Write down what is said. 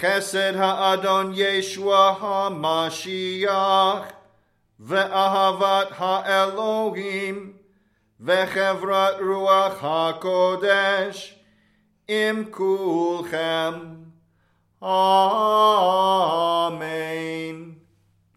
Chesed ha'adon Yeshua ha'mashiach, ve'ahavat ha'elohim, ve'chevrat ruach ha'kodesh, im kulchem. Amen.